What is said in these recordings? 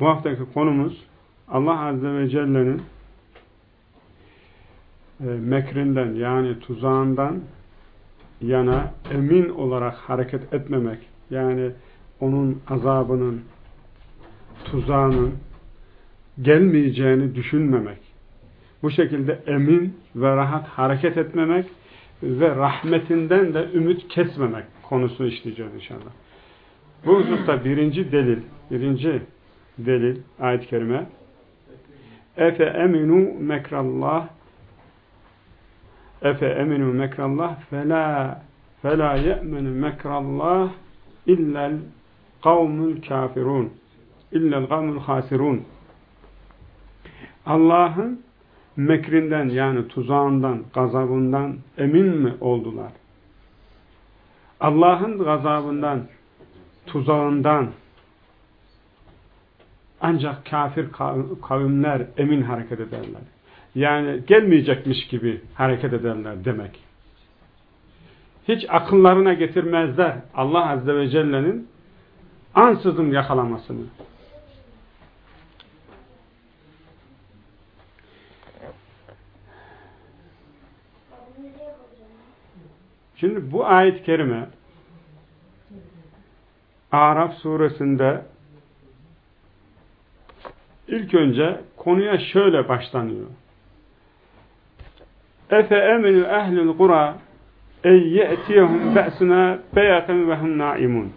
Bu haftaki konumuz Allah Azze ve Celle'nin e, mekrinden yani tuzağından yana emin olarak hareket etmemek yani onun azabının tuzağının gelmeyeceğini düşünmemek bu şekilde emin ve rahat hareket etmemek ve rahmetinden de ümit kesmemek konusunu işleyeceğiz inşallah. Bu hususta birinci delil, birinci delil ayet-i kerime. Efe eminu mekrallah. Efe eminu mekrallah. Fela fela ye'menu mekrallah illel kavmul kafirun. İllel kavmul hasirun Allah'ın mekrinden yani tuzağından, gazabından emin mi oldular? Allah'ın gazabından, tuzağından ancak kafir kavimler emin hareket ederler. Yani gelmeyecekmiş gibi hareket ederler demek. Hiç akıllarına getirmezler Allah Azze ve Celle'nin ansızın yakalamasını. Şimdi bu ayet-i kerime Araf suresinde ilk önce konuya şöyle başlanıyor. Efe eminu ehlül kura ey ye'tiyehum be'suna beyaten ve hum naimun.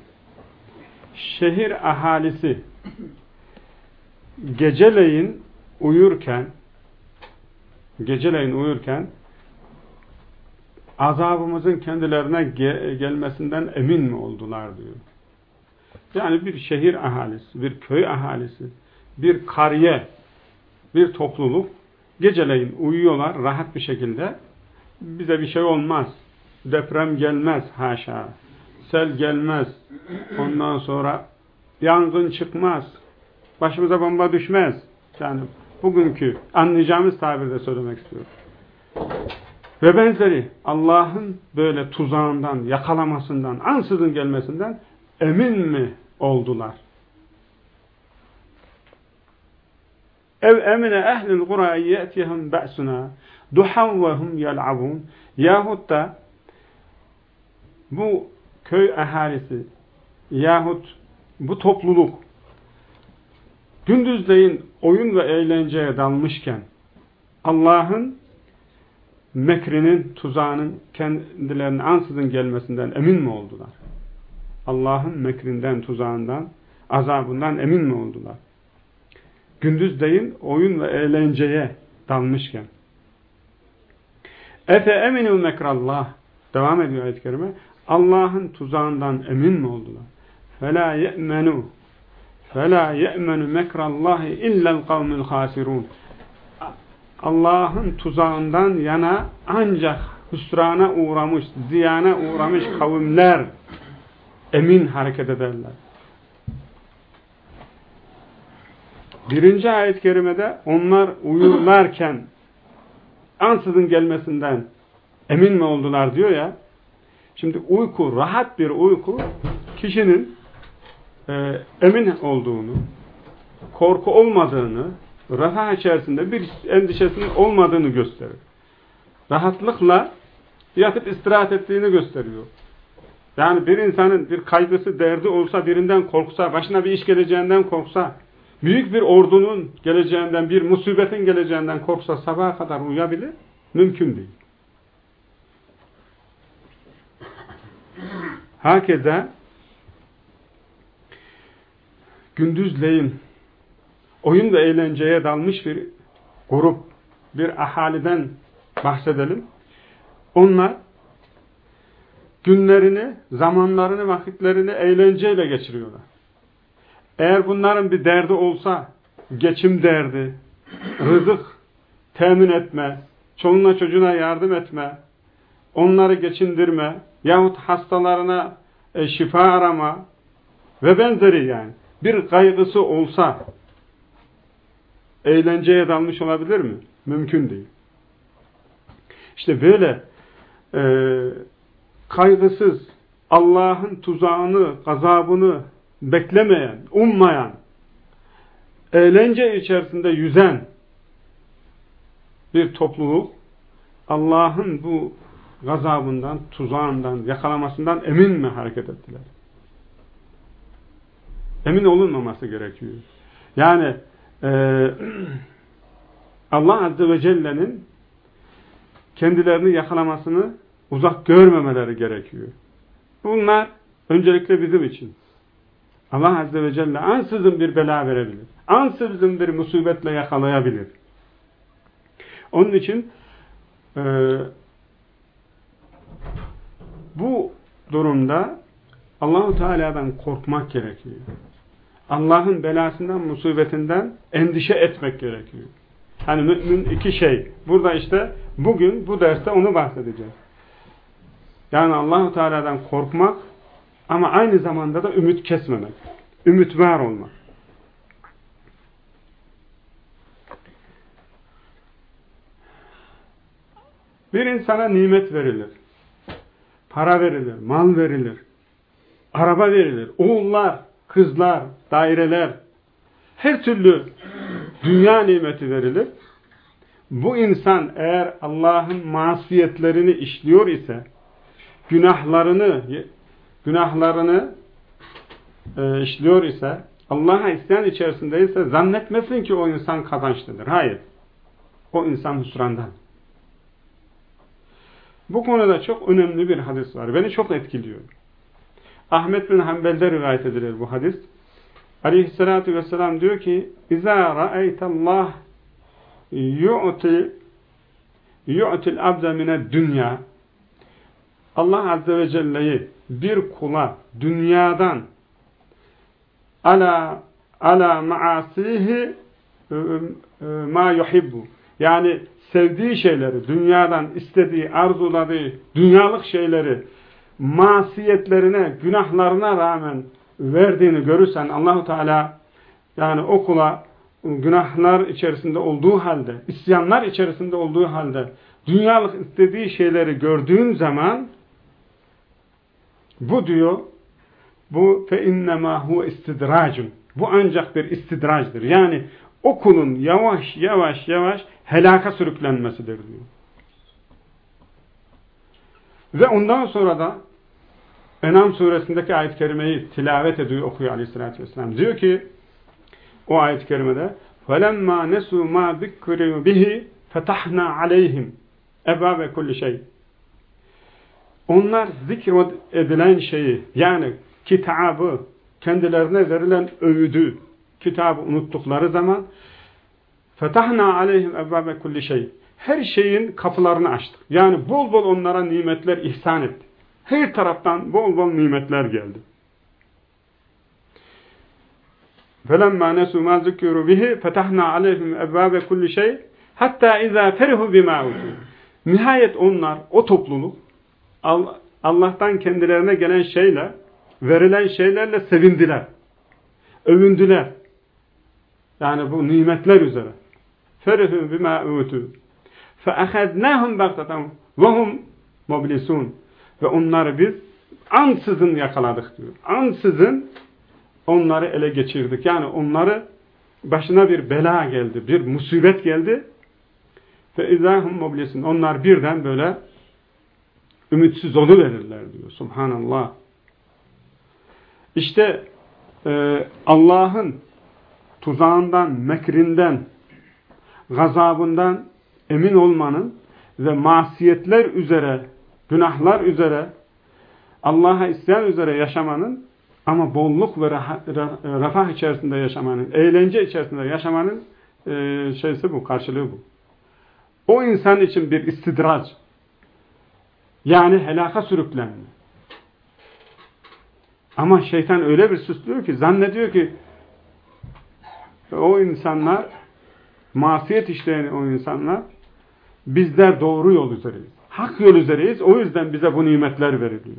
Şehir ahalisi geceleyin uyurken geceleyin uyurken azabımızın kendilerine gelmesinden emin mi oldular diyor. Yani bir şehir ahalisi, bir köy ahalisi, bir kariye, bir topluluk geceleyin uyuyorlar rahat bir şekilde. Bize bir şey olmaz. Deprem gelmez haşa. Sel gelmez. Ondan sonra yangın çıkmaz. Başımıza bomba düşmez. Yani bugünkü anlayacağımız tabirde söylemek istiyorum. Ve benzeri Allah'ın böyle tuzağından, yakalamasından, ansızın gelmesinden emin mi oldular? Ev emine ehlil kura ye'tihim be'suna duhan ve hum yel'abun yahut da bu köy ahalisi yahut bu topluluk gündüzleyin oyun ve eğlenceye dalmışken Allah'ın mekrinin, tuzağının kendilerine ansızın gelmesinden emin mi oldular? Allah'ın mekrinden, tuzağından, azabından emin mi oldular? Gündüzleyin oyun ve eğlenceye dalmışken. Efe eminu mekrallah. Devam ediyor ayet-i kerime. Allah'ın tuzağından emin mi oldular? Fela ye'menu Fela ye'menu mekrallahi illel kavmül hasirun. Allah'ın tuzağından yana ancak hüsrana uğramış, ziyana uğramış kavimler emin hareket ederler. Birinci ayet-i kerimede onlar uyurlarken ansızın gelmesinden emin mi oldular diyor ya. Şimdi uyku, rahat bir uyku kişinin e, emin olduğunu, korku olmadığını, refah içerisinde bir endişesinin olmadığını gösterir. Rahatlıkla yatıp istirahat ettiğini gösteriyor. Yani bir insanın bir kaygısı, derdi olsa, birinden korksa, başına bir iş geleceğinden korksa, büyük bir ordunun geleceğinden, bir musibetin geleceğinden korksa sabaha kadar uyuyabilir? Mümkün değil. Hakeza gündüzleyin oyun ve eğlenceye dalmış bir grup, bir ahaliden bahsedelim. Onlar günlerini, zamanlarını, vakitlerini eğlenceyle geçiriyorlar. Eğer bunların bir derdi olsa, geçim derdi, rızık temin etme, çoluğuna çocuğuna yardım etme, onları geçindirme, yahut hastalarına e, şifa arama ve benzeri yani. Bir kaygısı olsa eğlenceye dalmış olabilir mi? Mümkün değil. İşte böyle e, kaygısız, Allah'ın tuzağını, gazabını beklemeyen, ummayan, eğlence içerisinde yüzen bir topluluk Allah'ın bu gazabından, tuzağından, yakalamasından emin mi hareket ettiler? Emin olunmaması gerekiyor. Yani e, Allah Azze ve Celle'nin kendilerini yakalamasını uzak görmemeleri gerekiyor. Bunlar öncelikle bizim için. Allah Azze ve Celle ansızın bir bela verebilir. Ansızın bir musibetle yakalayabilir. Onun için e, bu durumda Allahu Teala'dan korkmak gerekiyor. Allah'ın belasından, musibetinden endişe etmek gerekiyor. Hani mümin iki şey. Burada işte bugün bu derste onu bahsedeceğiz. Yani Allahu Teala'dan korkmak ama aynı zamanda da ümit kesmemek. Ümit var olmak. Bir insana nimet verilir. Para verilir, mal verilir. Araba verilir, oğullar, kızlar, daireler, her türlü dünya nimeti verilir. Bu insan eğer Allah'ın masiyetlerini işliyor ise, günahlarını günahlarını e, işliyor ise, Allah'a isyan içerisindeyse zannetmesin ki o insan kazançlıdır. Hayır. O insan hüsrandan. Bu konuda çok önemli bir hadis var. Beni çok etkiliyor. Ahmet bin Hanbel'de rivayet edilir bu hadis. Aleyhissalatü vesselam diyor ki İzâ ra'eytallah yu'ti yu'til abde mined dünya Allah Azze ve Celle'yi bir kula dünyadan ala ala maasihi ma yuhibbu. Yani sevdiği şeyleri, dünyadan istediği, arzuladığı dünyalık şeyleri masiyetlerine, günahlarına rağmen verdiğini görürsen Allahu Teala yani o kula günahlar içerisinde olduğu halde, isyanlar içerisinde olduğu halde dünyalık istediği şeyleri gördüğün zaman bu diyor bu fe innema hu istidracun. Bu ancak bir istidracdır. Yani o kulun yavaş yavaş yavaş helaka sürüklenmesidir diyor. Ve ondan sonra da Enam suresindeki ayet-i kerimeyi tilavet ediyor, okuyor aleyhissalatü vesselam. Diyor ki o ayet-i kerimede فَلَمَّا نَسُوا مَا ذِكْرُوا بِهِ فَتَحْنَا عَلَيْهِمْ اَبَابَ كُلِّ şey. Onlar edilen şeyi yani kitabı, kendilerine verilen övüdü, kitabı unuttukları zaman fetahna aleyhim ebbabe kulli şey. Her şeyin kapılarını açtık. Yani bol bol onlara nimetler ihsan etti. Her taraftan bol bol nimetler geldi. فَلَمَّا نَسُوا مَا ذُكِّرُوا بِهِ فَتَحْنَا عَلَيْهِمْ اَبْوَابَ كُلِّ şey. Hatta اِذَا فَرِهُ بِمَا Nihayet onlar, o topluluk Allah'tan kendilerine gelen şeyle, verilen şeylerle sevindiler. Övündüler. Yani bu nimetler üzere. Ferihü bima utu. Feahadnahum bagtatan ve hum mobilisun. Ve onları biz ansızın yakaladık diyor. Ansızın onları ele geçirdik. Yani onları başına bir bela geldi, bir musibet geldi. Fe izahum mobilisun. Onlar birden böyle ümitsiz verirler diyor. Subhanallah. İşte e, Allah'ın tuzağından, mekrinden, gazabından emin olmanın ve masiyetler üzere günahlar üzere, Allah'a isyan üzere yaşamanın ama bolluk ve refah içerisinde yaşamanın, eğlence içerisinde yaşamanın e, şeysi bu, karşılığı bu. O insan için bir istidraç. Yani helaka sürüklenme. Ama şeytan öyle bir süslüyor ki, zannediyor ki o insanlar masiyet işleyen o insanlar bizler doğru yol üzereyiz. Hak yol üzereyiz. O yüzden bize bu nimetler veriliyor.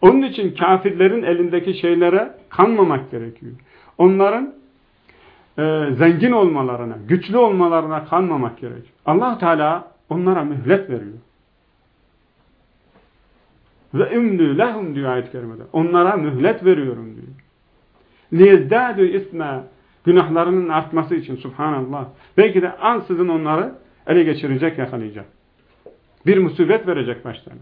Onun için kafirlerin elindeki şeylere kanmamak gerekiyor. Onların e, zengin olmalarına, güçlü olmalarına kanmamak gerekiyor. allah Teala onlara mühlet veriyor. Ve ümlü lehum diyor ayet-i kerimede. Onlara mühlet veriyorum diyor. Liyezdâdü isme günahlarının artması için subhanallah. Belki de ansızın onları ele geçirecek, yakalayacak. Bir musibet verecek başlarına.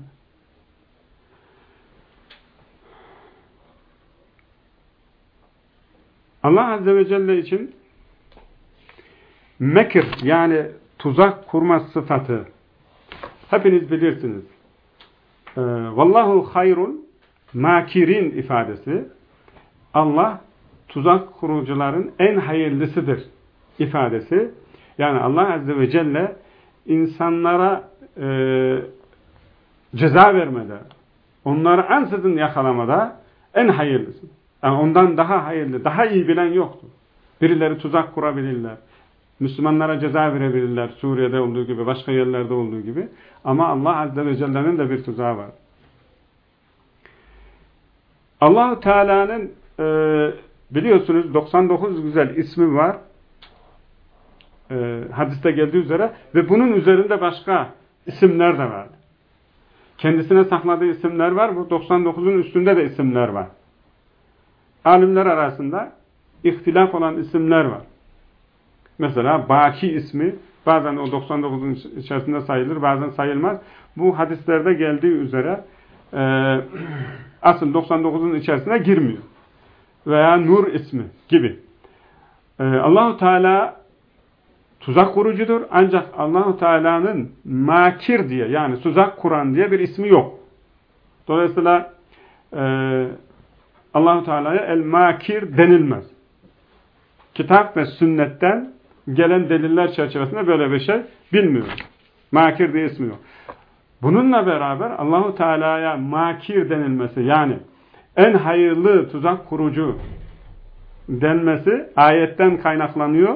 Allah Azze ve Celle için mekir yani tuzak kurma sıfatı hepiniz bilirsiniz. Ee, Vallahu hayrun makirin ifadesi Allah tuzak kurucuların en hayırlısıdır ifadesi. Yani Allah Azze ve Celle insanlara e, ceza vermede, onları ansızın yakalamada en hayırlısı. Yani ondan daha hayırlı, daha iyi bilen yoktur. Birileri tuzak kurabilirler. Müslümanlara ceza verebilirler. Suriye'de olduğu gibi, başka yerlerde olduğu gibi. Ama Allah Azze ve Celle'nin de bir tuzağı var. allah Teala'nın e, biliyorsunuz 99 güzel ismi var. E, hadiste geldiği üzere ve bunun üzerinde başka isimler de var. Kendisine sakladığı isimler var. Bu 99'un üstünde de isimler var. Alimler arasında ihtilaf olan isimler var. Mesela Baki ismi bazen o 99'un içerisinde sayılır, bazen sayılmaz. Bu hadislerde geldiği üzere e, asıl 99'un içerisine girmiyor. Veya Nur ismi gibi. E, Allahu Teala tuzak kurucudur. Ancak Allahu Teala'nın makir diye yani tuzak kuran diye bir ismi yok. Dolayısıyla e, Allahu Teala'ya el makir denilmez. Kitap ve sünnetten gelen deliller çerçevesinde böyle bir şey bilmiyoruz. Makir diye ismi yok. Bununla beraber Allahu Teala'ya makir denilmesi yani en hayırlı tuzak kurucu denmesi ayetten kaynaklanıyor.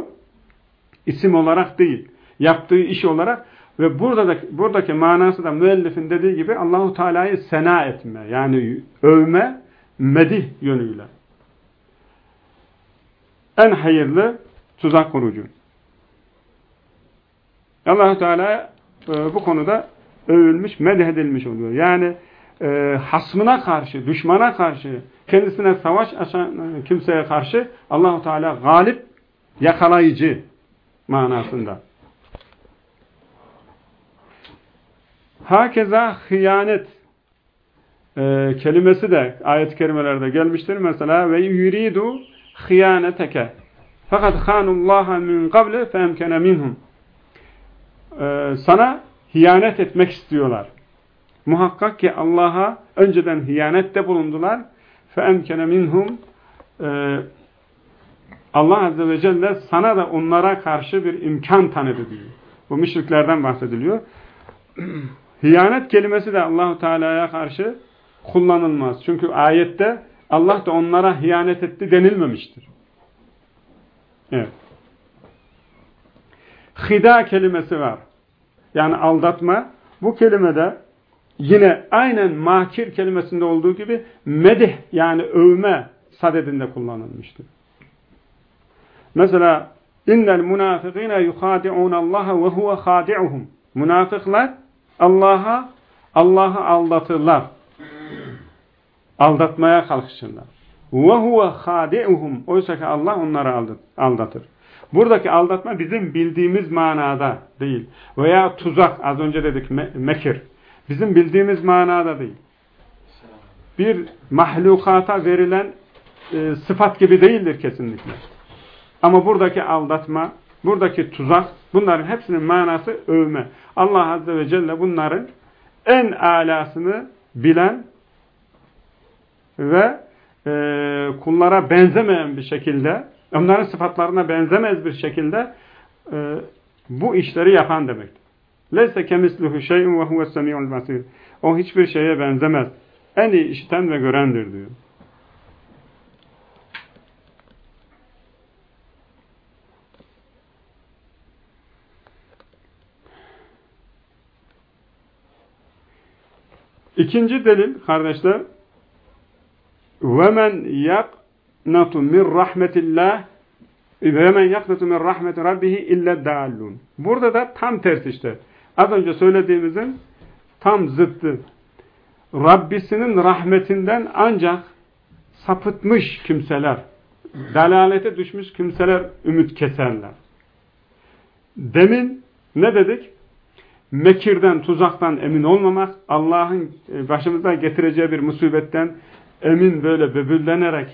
İsim olarak değil. Yaptığı iş olarak ve burada da, buradaki manası da müellifin dediği gibi Allahu Teala'yı sena etme yani övme medih yönüyle. En hayırlı tuzak kurucu. Allah Teala e, bu konuda övülmüş, medhedilmiş oluyor. Yani e, hasmına karşı, düşmana karşı, kendisine savaş açan e, kimseye karşı allah Teala galip, yakalayıcı manasında. Hakeza hıyanet e, kelimesi de ayet-i kerimelerde gelmiştir. Mesela ve yuridu hıyaneteke fakat hanullaha min kable femkene minhum e, sana hiyanet etmek istiyorlar. Muhakkak ki Allah'a önceden hiyanette bulundular. femkene minhum e, Allah Azze ve Celle sana da onlara karşı bir imkan tanıdı diyor. Bu müşriklerden bahsediliyor. Hiyanet kelimesi de Allahu Teala'ya karşı kullanılmaz. Çünkü ayette Allah da onlara hiyanet etti denilmemiştir. Evet. Hida kelimesi var. Yani aldatma. Bu kelimede yine aynen makir kelimesinde olduğu gibi medih yani övme sadedinde kullanılmıştır. Mesela innel munafikine yuhadi'un Allah ve huve hadi'uhum. Münafıklar Allah'a Allah'ı aldatırlar. Aldatmaya kalkışırlar. Ve huve hadi'uhum. Oysa ki Allah onları aldatır. Buradaki aldatma bizim bildiğimiz manada değil. Veya tuzak az önce dedik me mekir. Bizim bildiğimiz manada değil. Bir mahlukata verilen e, sıfat gibi değildir kesinlikle. Ama buradaki aldatma, buradaki tuzak, bunların hepsinin manası övme. Allah Azze ve Celle bunların en alasını bilen ve e, kullara benzemeyen bir şekilde, onların sıfatlarına benzemez bir şekilde e, bu işleri yapan demektir. Leyse kemisluhu şey'in ve huve semi'ul basir. O hiçbir şeye benzemez. En iyi işiten ve görendir diyor. İkinci delil kardeşler وَمَنْ يَقْ yaknatu min rahmetillah ve men yaknatu min rahmeti rabbihi illa dallun. Burada da tam tersi işte. Az önce söylediğimizin tam zıttı. Rabbisinin rahmetinden ancak sapıtmış kimseler, dalalete düşmüş kimseler ümit keserler. Demin ne dedik? Mekirden, tuzaktan emin olmamak, Allah'ın e, başımıza getireceği bir musibetten emin böyle böbürlenerek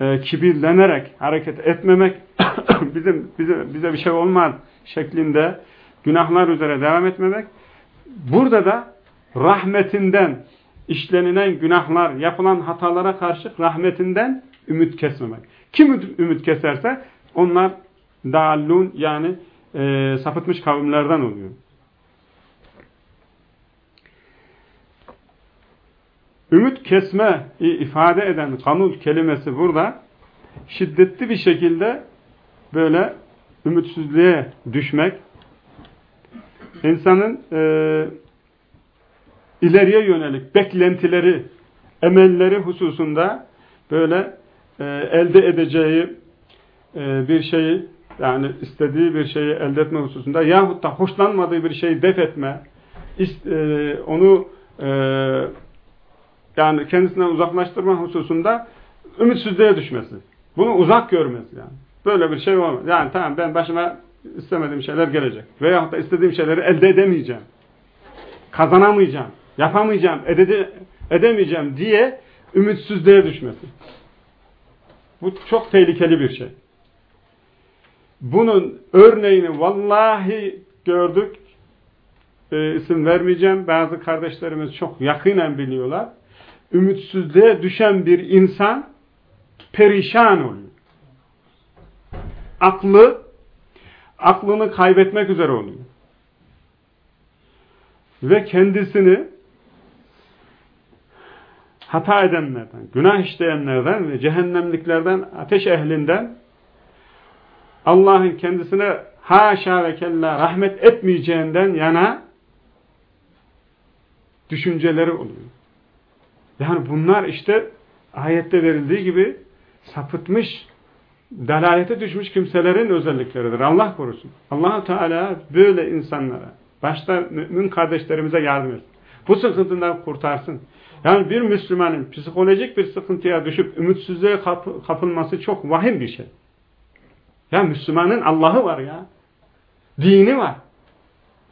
e, kibirlenerek hareket etmemek, bizim bize, bize bir şey olmaz şeklinde günahlar üzere devam etmemek. Burada da rahmetinden işlenilen günahlar, yapılan hatalara karşı rahmetinden ümit kesmemek. Kim ümit keserse onlar dallun yani e, sapıtmış kavimlerden oluyor. Ümit kesme ifade eden kanul kelimesi burada şiddetli bir şekilde böyle ümitsizliğe düşmek insanın e, ileriye yönelik beklentileri, emelleri hususunda böyle e, elde edeceği e, bir şeyi yani istediği bir şeyi elde etme hususunda yahut da hoşlanmadığı bir şeyi def etme, ist, e, onu e, yani kendisinden uzaklaştırma hususunda ümitsizliğe düşmesi. Bunu uzak görmesi yani. Böyle bir şey olmaz. Yani tamam ben başıma istemediğim şeyler gelecek. Veyahut da istediğim şeyleri elde edemeyeceğim. Kazanamayacağım. Yapamayacağım. Edemeyeceğim diye ümitsizliğe düşmesi. Bu çok tehlikeli bir şey. Bunun örneğini vallahi gördük. E, isim vermeyeceğim. Bazı kardeşlerimiz çok yakinen biliyorlar. Ümitsizliğe düşen bir insan perişan oluyor. Aklı aklını kaybetmek üzere oluyor. Ve kendisini hata edenlerden, günah işleyenlerden ve cehennemliklerden, ateş ehlinden Allah'ın kendisine haşa ve kella rahmet etmeyeceğinden yana düşünceleri oluyor. Yani bunlar işte ayette verildiği gibi sapıtmış, dalalete düşmüş kimselerin özellikleridir. Allah korusun. allah Teala böyle insanlara, başta mümin kardeşlerimize yardım etsin. Bu sıkıntıdan kurtarsın. Yani bir Müslümanın psikolojik bir sıkıntıya düşüp ümitsizliğe kapılması çok vahim bir şey. Ya Müslümanın Allah'ı var ya. Dini var.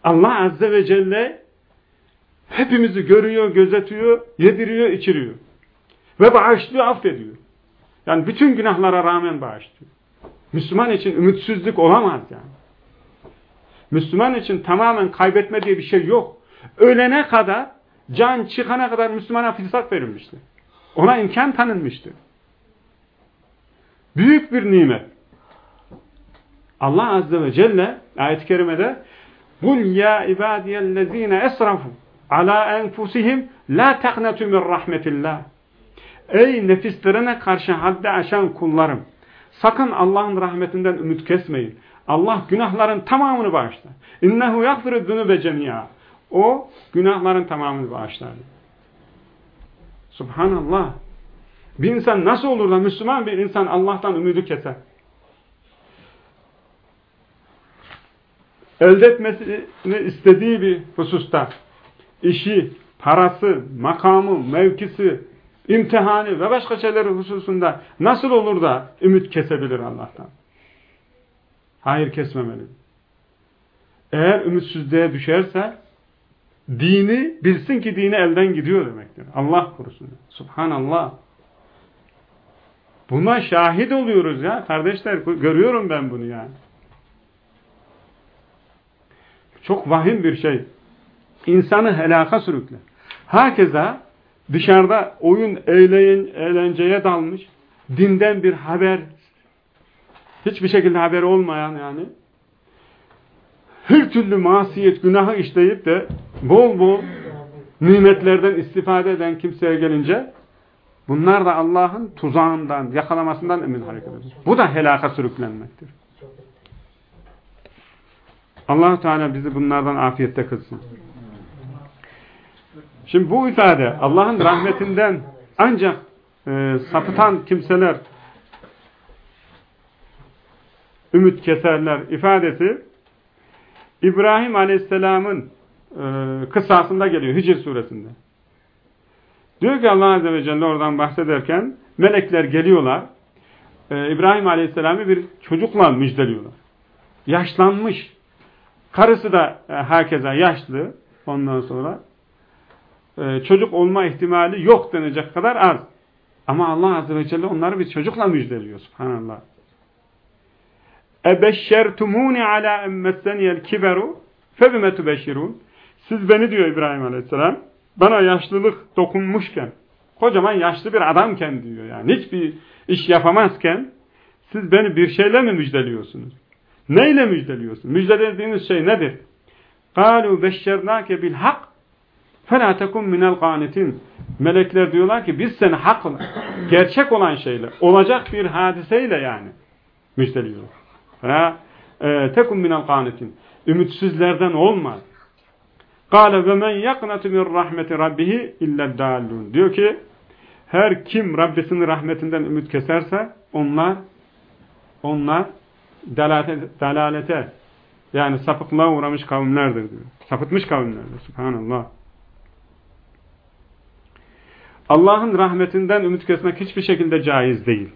Allah Azze ve Celle hepimizi görüyor, gözetiyor, yediriyor, içiriyor. Ve bağışlıyor, affediyor. Yani bütün günahlara rağmen bağışlıyor. Müslüman için ümitsizlik olamaz yani. Müslüman için tamamen kaybetme diye bir şey yok. Ölene kadar, can çıkana kadar Müslümana fırsat verilmişti. Ona imkan tanınmıştı. Büyük bir nimet. Allah Azze ve Celle ayet-i kerimede قُلْ يَا اِبَادِيَ الَّذ۪ينَ اَسْرَفُوا ala enfusihim la teknetu min rahmetillah. Ey nefislerine karşı haddi aşan kullarım. Sakın Allah'ın rahmetinden ümit kesmeyin. Allah günahların tamamını bağışlar. İnnehu yagfiru zunube cemia. O günahların tamamını bağışlar. Subhanallah. Bir insan nasıl olur da Müslüman bir insan Allah'tan ümidi keser? Elde etmesini istediği bir hususta işi, parası, makamı, mevkisi, imtihanı ve başka şeyleri hususunda nasıl olur da ümit kesebilir Allah'tan? Hayır kesmemeli. Eğer ümitsizliğe düşerse dini bilsin ki dini elden gidiyor demektir. Allah korusun. Subhanallah. Buna şahit oluyoruz ya. Kardeşler görüyorum ben bunu yani. Çok vahim bir şey. İnsanı helaka sürükler. Herkese dışarıda oyun, eğleyin, eğlenceye dalmış, dinden bir haber, hiçbir şekilde haber olmayan yani, her türlü masiyet, günahı işleyip de bol bol nimetlerden istifade eden kimseye gelince, bunlar da Allah'ın tuzağından, yakalamasından emin hareket ediyor. Bu da helaka sürüklenmektir allah Teala bizi bunlardan afiyette kılsın. Şimdi bu ifade Allah'ın rahmetinden ancak e, sapıtan kimseler ümit keserler ifadesi İbrahim Aleyhisselam'ın e, kıssasında geliyor Hicr suresinde. Diyor ki Allah Azze ve Celle oradan bahsederken melekler geliyorlar. E, İbrahim Aleyhisselam'ı bir çocukla müjdeliyorlar. Yaşlanmış. Karısı da e, herkese yaşlı. Ondan sonra çocuk olma ihtimali yok denecek kadar az. Ama Allah Azze ve Celle onları bir çocukla müjdeliyor. Subhanallah. Ebeşşertumuni ala emmesseniyel kiberu febime tubeşirun. Siz beni diyor İbrahim Aleyhisselam bana yaşlılık dokunmuşken kocaman yaşlı bir adamken diyor yani hiçbir iş yapamazken siz beni bir şeyle mi müjdeliyorsunuz? Neyle müjdeliyorsun? Müjdelediğiniz şey nedir? قَالُوا بَشَّرْنَاكَ بِالْحَقِّ فَلَا تَكُمْ مِنَ الْقَانِتِينَ Melekler diyorlar ki biz seni hak, gerçek olan şeyle, olacak bir hadiseyle yani müjdeliyoruz. تَكُمْ مِنَ الْقَانِتِينَ Ümitsizlerden olma. قَالَ وَمَنْ يَقْنَتُ مِنْ رَحْمَةِ رَبِّهِ اِلَّا الدَّالُونَ Diyor ki her kim Rabbisinin rahmetinden ümit keserse onlar onlar dalalete, dalalete yani sapıklığa uğramış kavimlerdir diyor. Sapıtmış kavimlerdir. Subhanallah. Allah'ın rahmetinden ümit kesmek hiçbir şekilde caiz değil.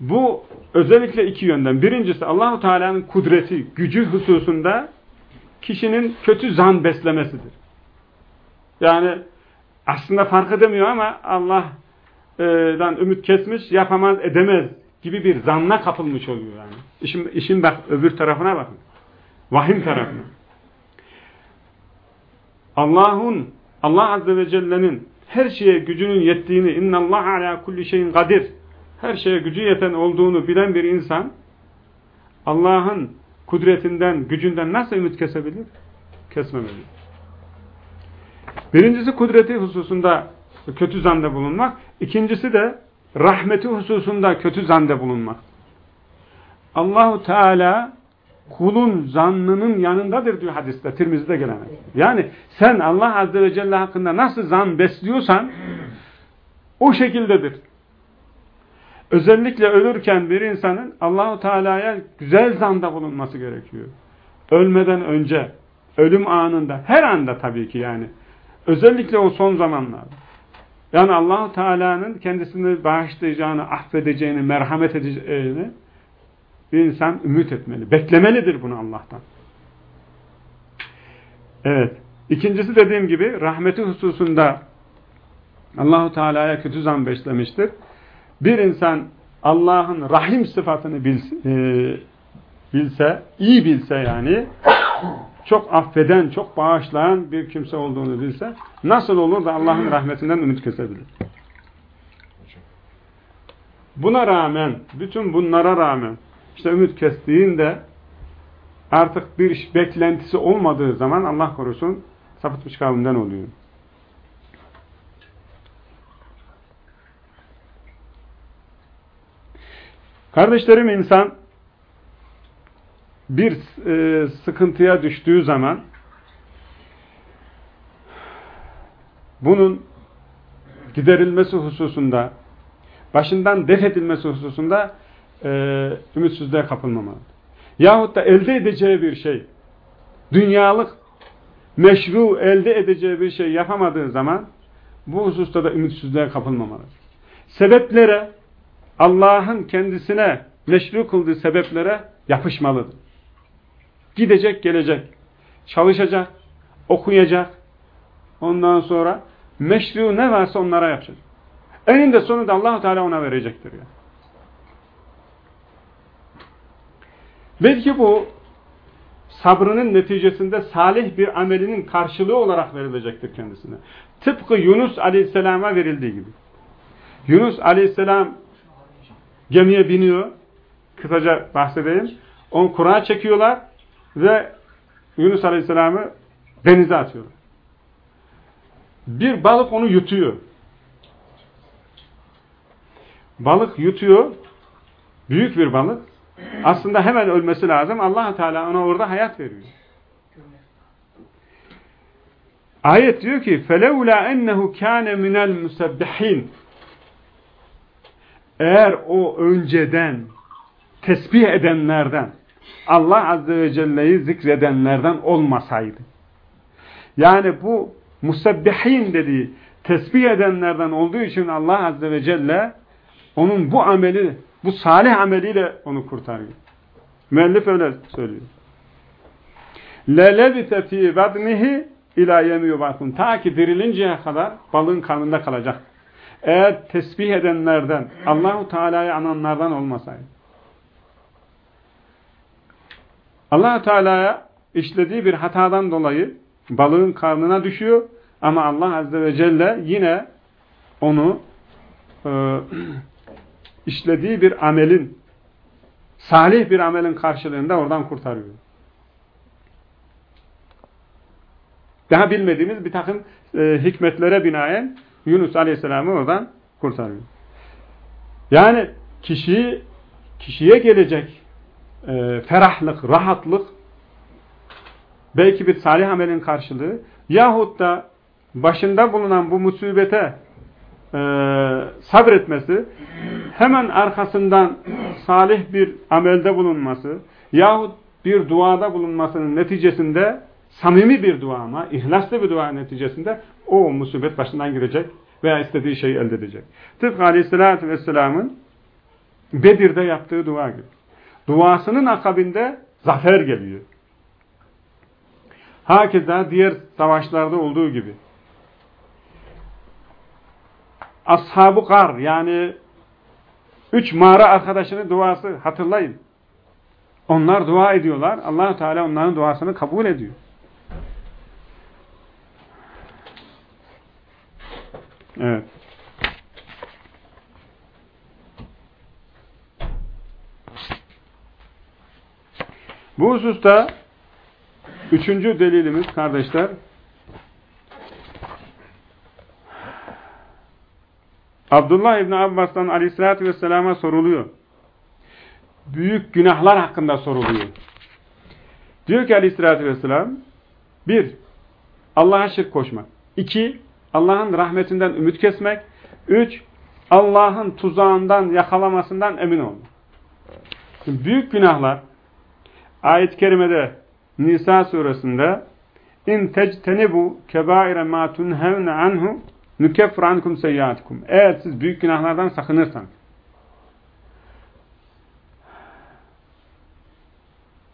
Bu özellikle iki yönden. Birincisi Allahu Teala'nın kudreti, gücü hususunda kişinin kötü zan beslemesidir. Yani aslında fark edemiyor ama Allah'dan ümit kesmiş, yapamaz, edemez gibi bir zanna kapılmış oluyor yani. İşin, işin bak öbür tarafına bakın. Vahim tarafına. Allah'ın Allah Azze ve Celle'nin her şeye gücünün yettiğini inna Allah ala kulli şeyin kadir her şeye gücü yeten olduğunu bilen bir insan Allah'ın kudretinden, gücünden nasıl ümit kesebilir? Kesmemeli. Birincisi kudreti hususunda kötü zanda bulunmak. İkincisi de rahmeti hususunda kötü zanda bulunmak. Allahu Teala kulun zannının yanındadır diyor hadiste, Tirmizi'de gelen. Yani sen Allah Azze ve Celle hakkında nasıl zan besliyorsan o şekildedir. Özellikle ölürken bir insanın Allahu Teala'ya güzel zanda bulunması gerekiyor. Ölmeden önce, ölüm anında, her anda tabii ki yani. Özellikle o son zamanlarda. Yani Allahu Teala'nın kendisini bağışlayacağını, affedeceğini, merhamet edeceğini bir insan ümit etmeli. Beklemelidir bunu Allah'tan. Evet. İkincisi dediğim gibi rahmeti hususunda Allahu Teala'ya kötü zan beslemiştir. Bir insan Allah'ın rahim sıfatını bilse, e, bilse, iyi bilse yani çok affeden, çok bağışlayan bir kimse olduğunu bilse nasıl olur da Allah'ın rahmetinden ümit kesebilir? Buna rağmen, bütün bunlara rağmen işte ümit kestiğinde artık bir beklentisi olmadığı zaman Allah korusun sapıtmış kavimden oluyor. Kardeşlerim insan bir e, sıkıntıya düştüğü zaman bunun giderilmesi hususunda başından def edilmesi hususunda e, ümitsizliğe kapılmamalı. Yahut da elde edeceği bir şey dünyalık meşru elde edeceği bir şey yapamadığı zaman bu hususta da ümitsizliğe kapılmamalı. Sebeplere Allah'ın kendisine meşru kıldığı sebeplere yapışmalıdır. Gidecek, gelecek. Çalışacak, okuyacak. Ondan sonra meşru ne varsa onlara yapacak. Eninde sonunda allah Teala ona verecektir. Yani. Belki bu sabrının neticesinde salih bir amelinin karşılığı olarak verilecektir kendisine. Tıpkı Yunus Aleyhisselam'a verildiği gibi. Yunus Aleyhisselam gemiye biniyor. Kısaca bahsedeyim. On kura çekiyorlar ve Yunus Aleyhisselam'ı denize atıyorlar. Bir balık onu yutuyor. Balık yutuyor. Büyük bir balık. Aslında hemen ölmesi lazım. allah Teala ona orada hayat veriyor. Ayet diyor ki فَلَوْلَا اَنَّهُ كَانَ مِنَ الْمُسَبِّحِينَ Eğer o önceden tesbih edenlerden Allah Azze ve Celle'yi zikredenlerden olmasaydı. Yani bu musebbihin dediği tesbih edenlerden olduğu için Allah Azze ve Celle onun bu ameli, bu salih ameliyle onu kurtarıyor. Müellif öyle söylüyor. لَلَبِتَ ف۪ي بَدْنِهِ اِلَى يَمِيُ Ta ki dirilinceye kadar balığın karnında kalacak. Eğer tesbih edenlerden, Allahu Teala'yı ananlardan olmasaydı. allah Teala'ya işlediği bir hatadan dolayı balığın karnına düşüyor ama Allah Azze ve Celle yine onu e, işlediği bir amelin salih bir amelin karşılığında oradan kurtarıyor. Daha bilmediğimiz bir takım e, hikmetlere binaen Yunus Aleyhisselam'ı oradan kurtarıyor. Yani kişiyi kişiye gelecek e, ferahlık, rahatlık belki bir salih amelin karşılığı yahut da başında bulunan bu musibete e, sabretmesi hemen arkasından salih bir amelde bulunması yahut bir duada bulunmasının neticesinde samimi bir dua ama ihlaslı bir dua neticesinde o musibet başından girecek veya istediği şeyi elde edecek. Tıpkı Aleyhisselatü Vesselam'ın Bedir'de yaptığı dua gibi. Duasının akabinde zafer geliyor. Hakeza diğer savaşlarda olduğu gibi. Ashab-ı Kar yani üç mağara arkadaşının duası hatırlayın. Onlar dua ediyorlar. allah Teala onların duasını kabul ediyor. Evet. Bu hususta üçüncü delilimiz kardeşler Abdullah İbni Abbas'tan aleyhissalatü vesselama soruluyor. Büyük günahlar hakkında soruluyor. Diyor ki aleyhissalatü vesselam bir, Allah'a şirk koşmak. iki, Allah'ın rahmetinden ümit kesmek. Üç, Allah'ın tuzağından, yakalamasından emin olmak. Şimdi büyük günahlar ayet-i kerimede Nisa suresinde in tectenibu kebaire ma tunhevne anhu nükeffir ankum seyyatikum. Eğer siz büyük günahlardan sakınırsanız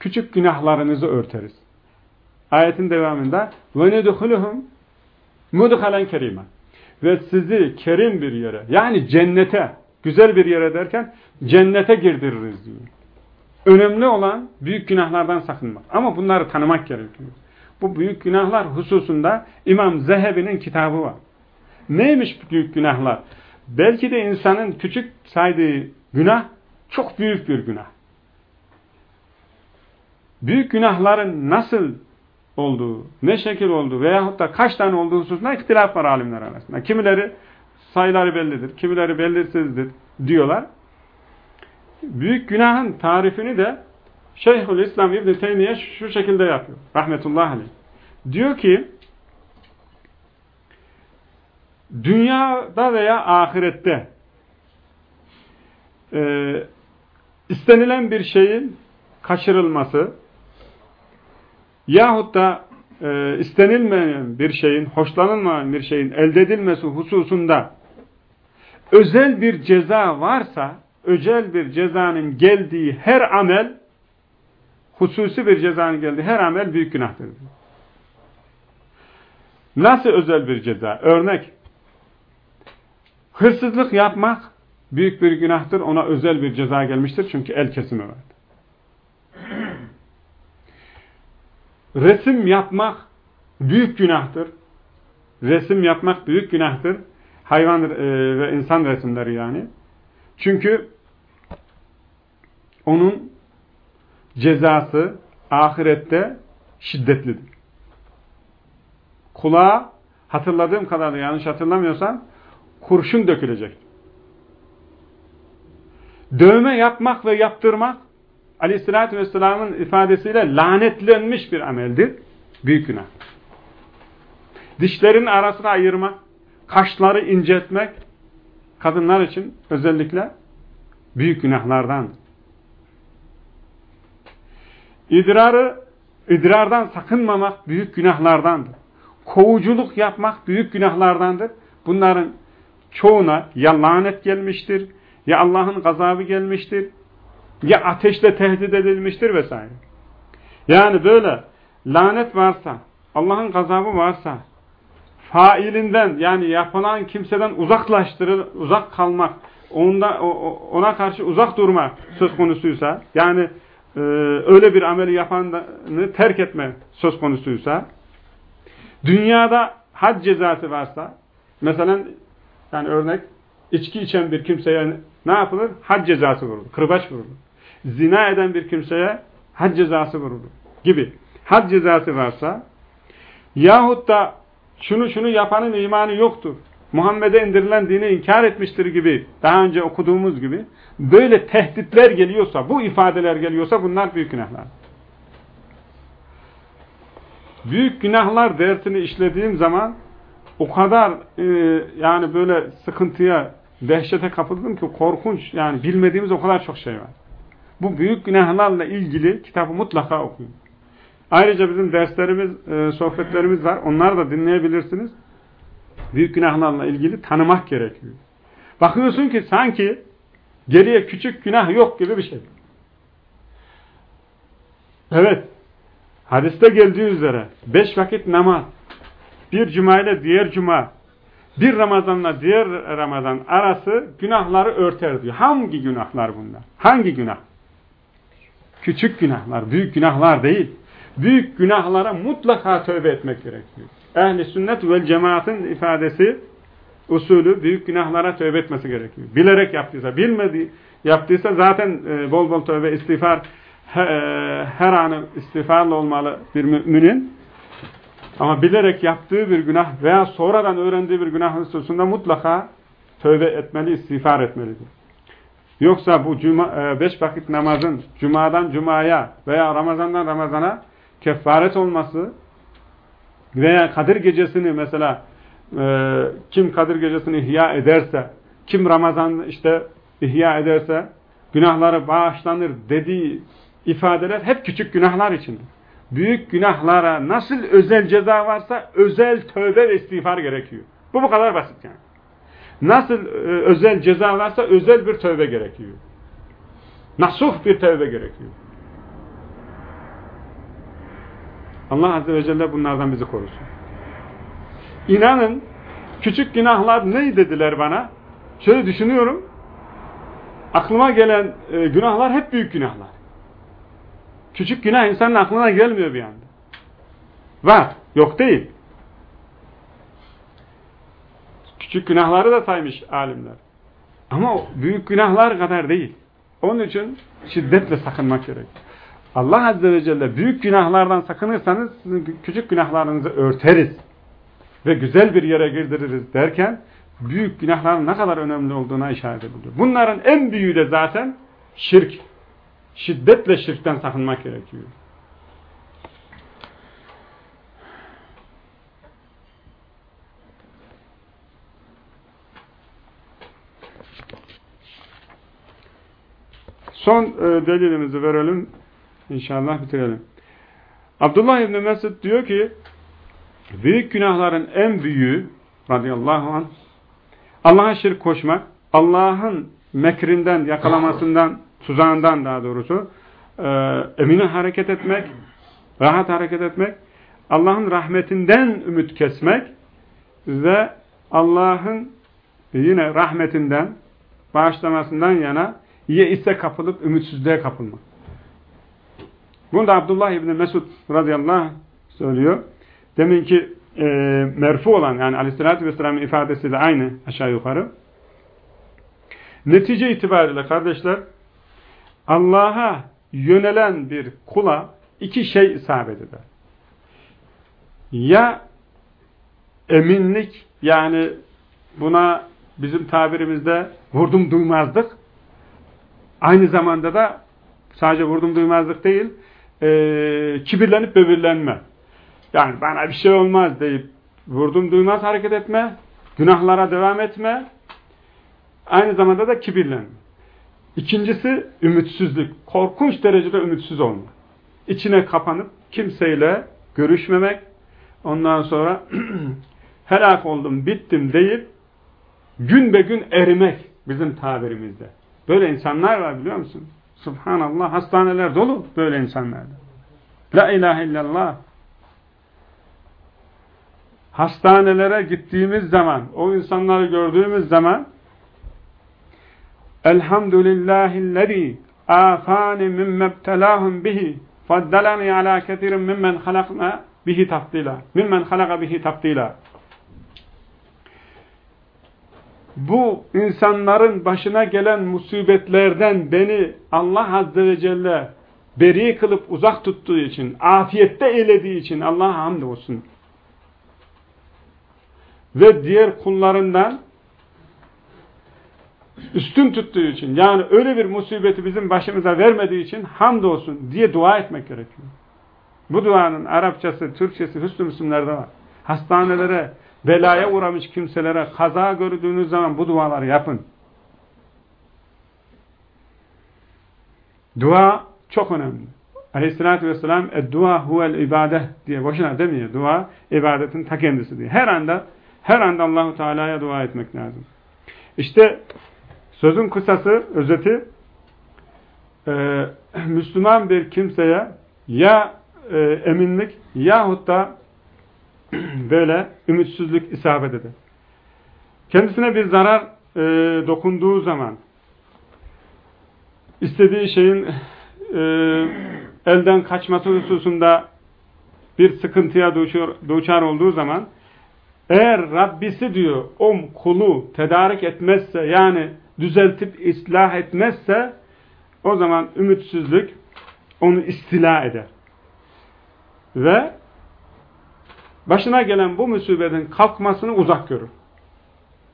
küçük günahlarınızı örteriz. Ayetin devamında ve nedhuluhum mudhalen kerime ve sizi kerim bir yere yani cennete güzel bir yere derken cennete girdiririz diyor. Önemli olan büyük günahlardan sakınmak. Ama bunları tanımak gerekiyor. Bu büyük günahlar hususunda İmam Zehebi'nin kitabı var. Neymiş büyük günahlar? Belki de insanın küçük saydığı günah çok büyük bir günah. Büyük günahların nasıl olduğu, ne şekil olduğu veyahut da kaç tane olduğu hususunda ihtilaf var alimler arasında. Kimileri sayıları bellidir, kimileri bellisizdir diyorlar. Büyük günahın tarifini de Şeyhül İslam İbn Teymiye şu şekilde yapıyor. Rahmetullahi aleyh. Diyor ki dünyada veya ahirette e, istenilen bir şeyin kaçırılması yahut da e, istenilmeyen bir şeyin, hoşlanılmayan bir şeyin elde edilmesi hususunda özel bir ceza varsa, özel bir cezanın geldiği her amel, hususi bir cezanın geldiği her amel büyük günahtır. Nasıl özel bir ceza? Örnek, hırsızlık yapmak büyük bir günahtır. Ona özel bir ceza gelmiştir. Çünkü el kesimi vardır. Resim yapmak büyük günahtır. Resim yapmak büyük günahtır. Hayvan e, ve insan resimleri yani. Çünkü onun cezası ahirette şiddetlidir. Kulağa hatırladığım kadarıyla yanlış hatırlamıyorsam kurşun dökülecek. Dövme yapmak ve yaptırmak Aleyhisselatü Vesselam'ın ifadesiyle lanetlenmiş bir ameldir. Büyük günah. dişlerin arasına ayırmak, kaşları inceltmek kadınlar için özellikle büyük günahlardan. İdrarı, idrardan sakınmamak büyük günahlardandır. Kovuculuk yapmak büyük günahlardandır. Bunların çoğuna ya lanet gelmiştir, ya Allah'ın gazabı gelmiştir, ya ateşle tehdit edilmiştir vesaire. Yani böyle lanet varsa, Allah'ın gazabı varsa, failinden yani yapılan kimseden uzaklaştırıl, uzak kalmak, onda, ona karşı uzak durmak söz konusuysa, yani e, öyle bir ameli yapanı terk etme söz konusuysa, dünyada had cezası varsa, mesela yani örnek, içki içen bir kimseye ne yapılır? Had cezası vurulur, kırbaç vurulur. Zina eden bir kimseye had cezası vurulur gibi. Had cezası varsa, yahut da şunu şunu yapanın imanı yoktur. Muhammed'e indirilen dini inkar etmiştir gibi, daha önce okuduğumuz gibi, böyle tehditler geliyorsa, bu ifadeler geliyorsa bunlar büyük günahlar. Büyük günahlar dersini işlediğim zaman o kadar e, yani böyle sıkıntıya, dehşete kapıldım ki korkunç yani bilmediğimiz o kadar çok şey var. Bu büyük günahlarla ilgili kitabı mutlaka okuyun. Ayrıca bizim derslerimiz, e, sohbetlerimiz var. Onları da dinleyebilirsiniz. Büyük günahlarla ilgili tanımak gerekiyor. Bakıyorsun ki sanki geriye küçük günah yok gibi bir şey. Evet. Hadiste geldiği üzere beş vakit namaz, bir cuma ile diğer cuma, bir Ramazanla diğer Ramazan arası günahları örter diyor. Hangi günahlar bunlar? Hangi günah? Küçük günahlar, büyük günahlar değil büyük günahlara mutlaka tövbe etmek gerekiyor. Ehli sünnet ve cemaatin ifadesi usulü büyük günahlara tövbe etmesi gerekiyor. Bilerek yaptıysa, bilmedi yaptıysa zaten e, bol bol tövbe istiğfar e, her anı istiğfarla olmalı bir müminin. Ama bilerek yaptığı bir günah veya sonradan öğrendiği bir günah hususunda mutlaka tövbe etmeli, istiğfar etmelidir. Yoksa bu cuma, e, beş vakit namazın cumadan cumaya veya ramazandan ramazana kefaret olması veya Kadir gecesini mesela e, kim Kadir gecesini ihya ederse kim Ramazan işte ihya ederse günahları bağışlanır dediği ifadeler hep küçük günahlar içindir. Büyük günahlara nasıl özel ceza varsa özel tövbe ve istiğfar gerekiyor. Bu bu kadar basit yani. Nasıl e, özel ceza varsa özel bir tövbe gerekiyor. Nasuh bir tövbe gerekiyor. Allah Azze ve Celle bunlardan bizi korusun. İnanın küçük günahlar ne dediler bana? Şöyle düşünüyorum. Aklıma gelen e, günahlar hep büyük günahlar. Küçük günah insanın aklına gelmiyor bir anda. Var. Yok değil. Küçük günahları da saymış alimler. Ama büyük günahlar kadar değil. Onun için şiddetle sakınmak gerek. Allah Azze ve Celle büyük günahlardan sakınırsanız küçük günahlarınızı örteriz ve güzel bir yere girdiririz derken büyük günahların ne kadar önemli olduğuna işaret ediliyor. Bunların en büyüğü de zaten şirk. Şiddetle şirkten sakınmak gerekiyor. Son e, delilimizi verelim. İnşallah bitirelim. Abdullah İbni Mesud diyor ki büyük günahların en büyüğü radıyallahu anh Allah'a şirk koşmak, Allah'ın mekrinden, yakalamasından, tuzağından daha doğrusu e, emine hareket etmek, rahat hareket etmek, Allah'ın rahmetinden ümit kesmek ve Allah'ın yine rahmetinden, bağışlamasından yana ise kapılıp ümitsizliğe kapılmak. Bunu da Abdullah İbni Mesud radıyallahu anh söylüyor. Deminki e, merfu olan yani aleyhissalatü vesselamın ifadesiyle aynı aşağı yukarı. Netice itibariyle kardeşler Allah'a yönelen bir kula iki şey isabet eder. Ya eminlik yani buna bizim tabirimizde vurdum duymazdık. Aynı zamanda da sadece vurdum duymazlık değil e, kibirlenip böbürlenme. Yani bana bir şey olmaz deyip vurdum duymaz hareket etme, günahlara devam etme, aynı zamanda da kibirlenme. İkincisi ümitsizlik, korkunç derecede ümitsiz olma. İçine kapanıp kimseyle görüşmemek, ondan sonra helak oldum, bittim deyip gün be gün erimek bizim tabirimizde. Böyle insanlar var biliyor musun? Subhanallah hastaneler dolu böyle insanlarda. La ilahe illallah. Hastanelere gittiğimiz zaman, o insanları gördüğümüz zaman Elhamdülillahillezî afani mimmebtelâhum bihi faddalani ala kethirin mimmen halakna bihi tafdila. Mimmen halaka bihi tafdila. Bu insanların başına gelen musibetlerden beni Allah Azze ve Celle beri kılıp uzak tuttuğu için, afiyette eylediği için Allah'a hamd olsun. Ve diğer kullarından üstün tuttuğu için, yani öyle bir musibeti bizim başımıza vermediği için hamd olsun diye dua etmek gerekiyor. Bu duanın Arapçası, Türkçesi, Hüsnü Müslümlerde var. Hastanelere, belaya uğramış kimselere kaza gördüğünüz zaman bu duaları yapın. Dua çok önemli. Aleyhissalatü vesselam dua huvel ibadet diye boşuna demiyor. Dua ibadetin ta kendisi diye. Her anda her anda Allahu Teala'ya dua etmek lazım. İşte sözün kısası, özeti e, Müslüman bir kimseye ya e, eminlik yahut da böyle ümitsizlik isabet eder. Kendisine bir zarar e, dokunduğu zaman istediği şeyin e, elden kaçması hususunda bir sıkıntıya duçar, duçar olduğu zaman eğer Rabbisi diyor o kulu tedarik etmezse yani düzeltip ıslah etmezse o zaman ümitsizlik onu istila eder. Ve başına gelen bu musibetin kalkmasını uzak görür.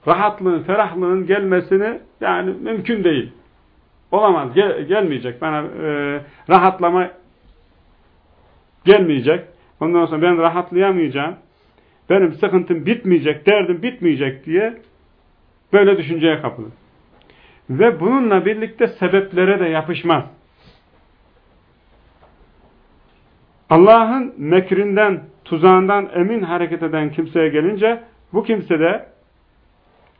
Rahatlığın, ferahlığın gelmesini yani mümkün değil. Olamaz, gel, gelmeyecek. Bana e, rahatlama gelmeyecek. Ondan sonra ben rahatlayamayacağım. Benim sıkıntım bitmeyecek, derdim bitmeyecek diye böyle düşünceye kapılır. Ve bununla birlikte sebeplere de yapışmaz. Allah'ın mekrinden, tuzağından emin hareket eden kimseye gelince bu kimse de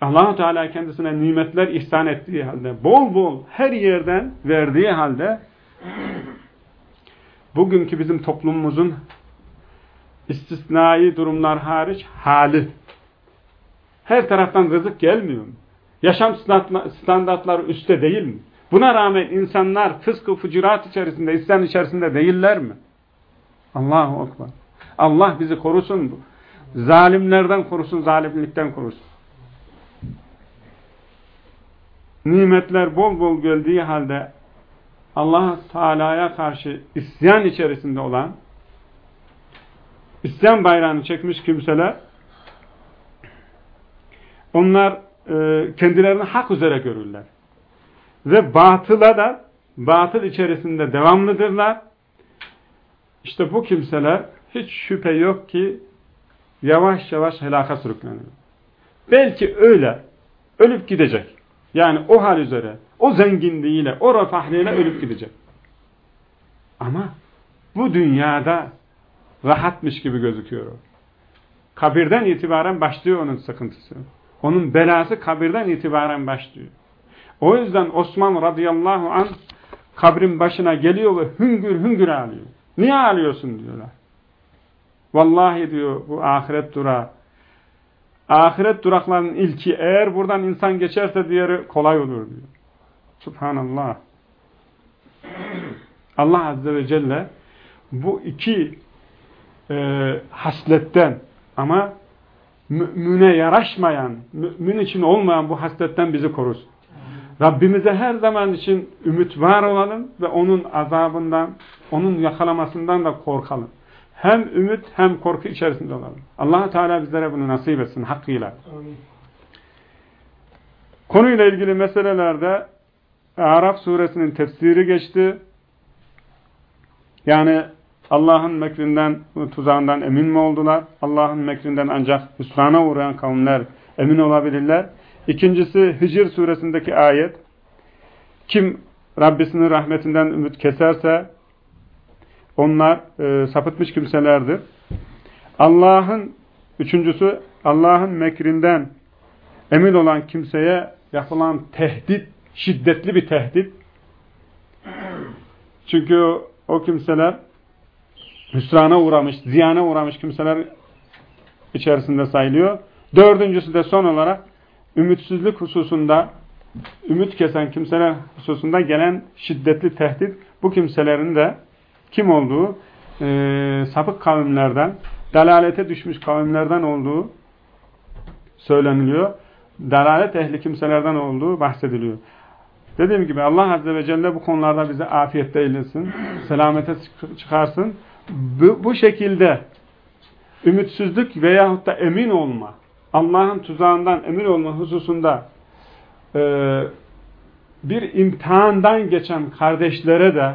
allah Teala kendisine nimetler ihsan ettiği halde, bol bol her yerden verdiği halde bugünkü bizim toplumumuzun istisnai durumlar hariç hali. Her taraftan rızık gelmiyor mu? Yaşam standartları üstte değil mi? Buna rağmen insanlar fıskı fucurat içerisinde, isyan içerisinde değiller mi? Allahu Akbar. Allah bizi korusun. Zalimlerden korusun, zalimlikten korusun. Nimetler bol bol geldiği halde Allah Teala'ya karşı isyan içerisinde olan isyan bayrağını çekmiş kimseler onlar kendilerini hak üzere görürler. Ve batıla da batıl içerisinde devamlıdırlar. İşte bu kimseler hiç şüphe yok ki yavaş yavaş helaka sürükleniyor. Belki öyle ölüp gidecek. Yani o hal üzere, o zenginliğiyle, o refahlığıyla ölüp gidecek. Ama bu dünyada rahatmış gibi gözüküyor o. Kabirden itibaren başlıyor onun sıkıntısı. Onun belası kabirden itibaren başlıyor. O yüzden Osman radıyallahu an kabrin başına geliyor ve hüngür hüngür ağlıyor. Niye ağlıyorsun diyorlar. Vallahi diyor bu ahiret durağı. Ahiret duraklarının ilki eğer buradan insan geçerse diğeri kolay olur diyor. Subhanallah. Allah Azze ve Celle bu iki e, hasletten ama mümine yaraşmayan, mümin için olmayan bu hasletten bizi korusun. Rabbimize her zaman için ümit var olalım ve onun azabından, onun yakalamasından da korkalım. Hem ümit hem korku içerisinde olalım. allah Teala bizlere bunu nasip etsin hakkıyla. Konuyla ilgili meselelerde Araf suresinin tefsiri geçti. Yani Allah'ın mekrinden, tuzağından emin mi oldular? Allah'ın mekrinden ancak hüsrana uğrayan kavimler emin olabilirler. İkincisi Hicr suresindeki ayet. Kim Rabbisinin rahmetinden ümit keserse onlar e, sapıtmış kimselerdir. Allah'ın üçüncüsü Allah'ın mekrinden emin olan kimseye yapılan tehdit, şiddetli bir tehdit. Çünkü o, kimseler hüsrana uğramış, ziyana uğramış kimseler içerisinde sayılıyor. Dördüncüsü de son olarak ümitsizlik hususunda ümit kesen kimseler hususunda gelen şiddetli tehdit bu kimselerin de kim olduğu e, sapık kavimlerden dalalete düşmüş kavimlerden olduğu söyleniliyor. Dalalet ehli kimselerden olduğu bahsediliyor. Dediğim gibi Allah Azze ve Celle bu konularda bize afiyette eylesin, selamete çıkarsın. Bu, bu şekilde ümitsizlik veyahut da emin olma, Allah'ın tuzağından emin olma hususunda e, bir imtihandan geçen kardeşlere de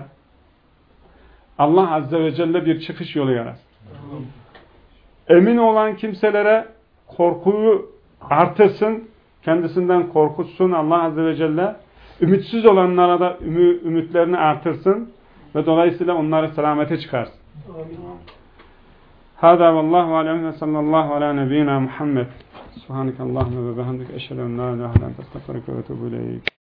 Allah Azze ve Celle bir çıkış yolu yaratsın. Emin olan kimselere korkuyu artırsın, kendisinden korkutsun Allah Azze ve Celle. Ümitsiz olanlara da ümü, ümitlerini artırsın ve dolayısıyla onları selamete çıkarsın. هذا والله أعلم. صلى الله على نبينا محمد. سبحانك اللهم وبحمدك أشهد أن لا إله إلا أنت أستغفرك وأتوب إليك.